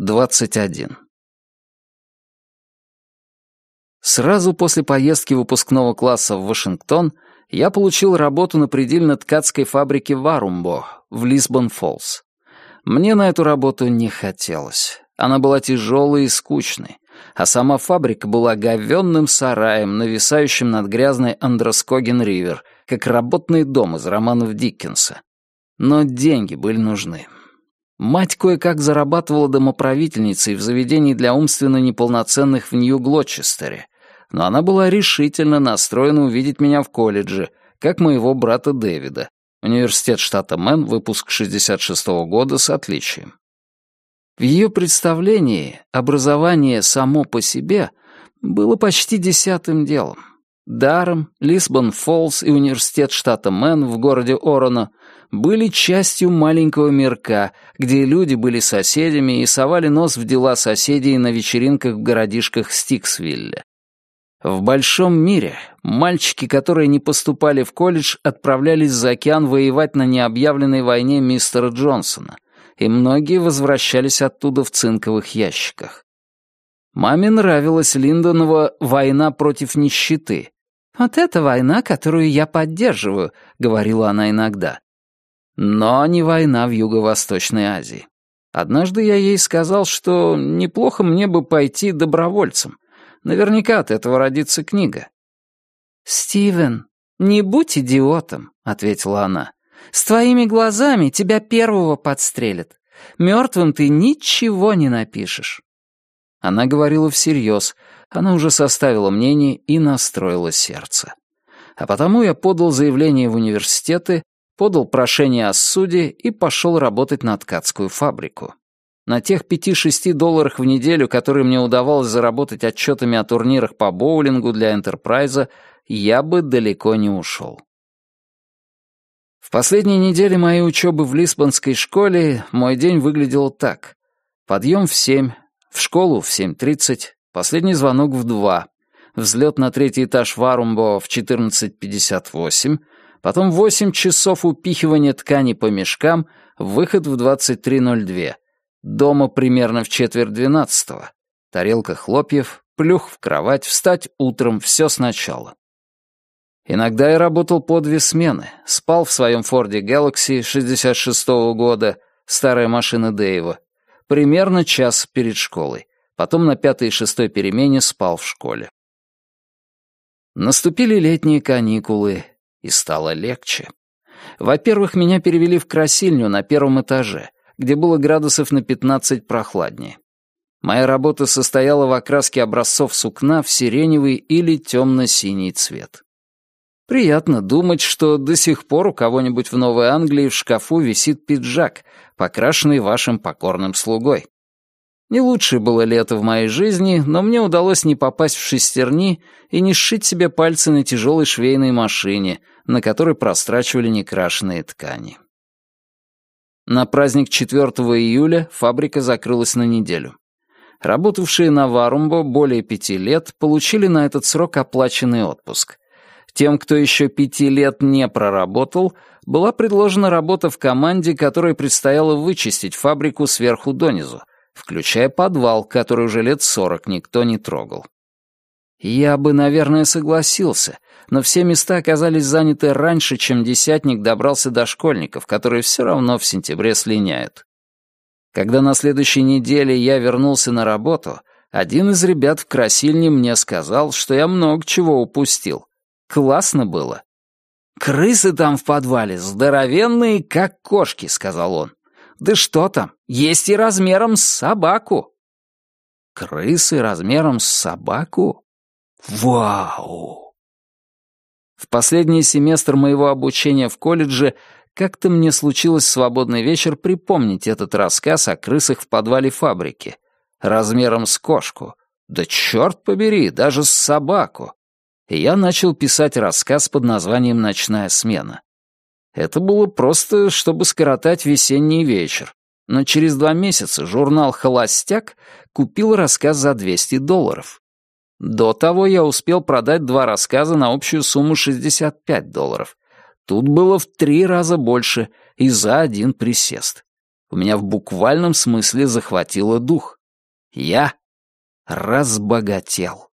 21. Сразу после поездки выпускного класса в Вашингтон я получил работу на предельно-ткацкой фабрике Варумбо в Лисбон-Фоллс. Мне на эту работу не хотелось. Она была тяжелой и скучной, а сама фабрика была говенным сараем, нависающим над грязной Андроскоген-Ривер, как работный дом из романов Диккенса. Но деньги были нужны. Мать кое-как зарабатывала домоправительницей в заведении для умственно неполноценных в Нью-Глочестере, но она была решительно настроена увидеть меня в колледже, как моего брата Дэвида, университет штата Мэн, выпуск 66-го года с отличием. В ее представлении образование само по себе было почти десятым делом. Даром, Лисбон Фоллс и университет штата Мэн в городе Ороно были частью маленького мирка, где люди были соседями и совали нос в дела соседей на вечеринках в городишках Стиксвилле. В большом мире мальчики, которые не поступали в колледж, отправлялись за океан воевать на необъявленной войне мистера Джонсона, и многие возвращались оттуда в цинковых ящиках. Маме нравилась Линдонова «Война против нищеты». «Вот это война, которую я поддерживаю», — говорила она иногда. Но не война в Юго-Восточной Азии. Однажды я ей сказал, что неплохо мне бы пойти добровольцем. Наверняка от этого родится книга. «Стивен, не будь идиотом», — ответила она. «С твоими глазами тебя первого подстрелят. Мертвым ты ничего не напишешь». Она говорила всерьез, она уже составила мнение и настроила сердце. А потому я подал заявление в университеты, подал прошение о суде и пошел работать на ткацкую фабрику. На тех пяти-шести долларах в неделю, которые мне удавалось заработать отчетами о турнирах по боулингу для Энтерпрайза, я бы далеко не ушел. В последние недели моей учебы в Лисбонской школе мой день выглядел так. Подъем в семь, в школу в семь тридцать, последний звонок в два, взлет на третий этаж Варумбо в четырнадцать пятьдесят восемь, потом восемь часов упихивания ткани по мешкам, выход в двадцать три ноль две. Дома примерно в четверть двенадцатого. Тарелка хлопьев, плюх в кровать, встать утром, все сначала. Иногда я работал по две смены, спал в своем Форде Galaxy 66-го года, старая машина Дэйва, примерно час перед школой, потом на пятой и шестой перемене спал в школе. Наступили летние каникулы, и стало легче. Во-первых, меня перевели в красильню на первом этаже — где было градусов на 15 прохладнее. Моя работа состояла в окраске образцов сукна в сиреневый или темно-синий цвет. Приятно думать, что до сих пор у кого-нибудь в Новой Англии в шкафу висит пиджак, покрашенный вашим покорным слугой. Не лучшее было лето в моей жизни, но мне удалось не попасть в шестерни и не сшить себе пальцы на тяжелой швейной машине, на которой прострачивали некрашенные ткани. На праздник 4 июля фабрика закрылась на неделю. Работавшие на Варумбо более пяти лет получили на этот срок оплаченный отпуск. Тем, кто еще пяти лет не проработал, была предложена работа в команде, которой предстояло вычистить фабрику сверху донизу, включая подвал, который уже лет сорок никто не трогал. Я бы, наверное, согласился, но все места оказались заняты раньше, чем десятник добрался до школьников, которые все равно в сентябре слиняют. Когда на следующей неделе я вернулся на работу, один из ребят в красильне мне сказал, что я много чего упустил. Классно было. «Крысы там в подвале, здоровенные, как кошки», — сказал он. «Да что там, есть и размером с собаку». «Крысы размером с собаку? Вау!» В последний семестр моего обучения в колледже как-то мне случилось в свободный вечер припомнить этот рассказ о крысах в подвале фабрики. Размером с кошку. Да черт побери, даже с собаку. Я начал писать рассказ под названием «Ночная смена». Это было просто, чтобы скоротать весенний вечер. Но через два месяца журнал «Холостяк» купил рассказ за 200 долларов. До того я успел продать два рассказа на общую сумму 65 долларов. Тут было в три раза больше и за один присест. У меня в буквальном смысле захватило дух. Я разбогател.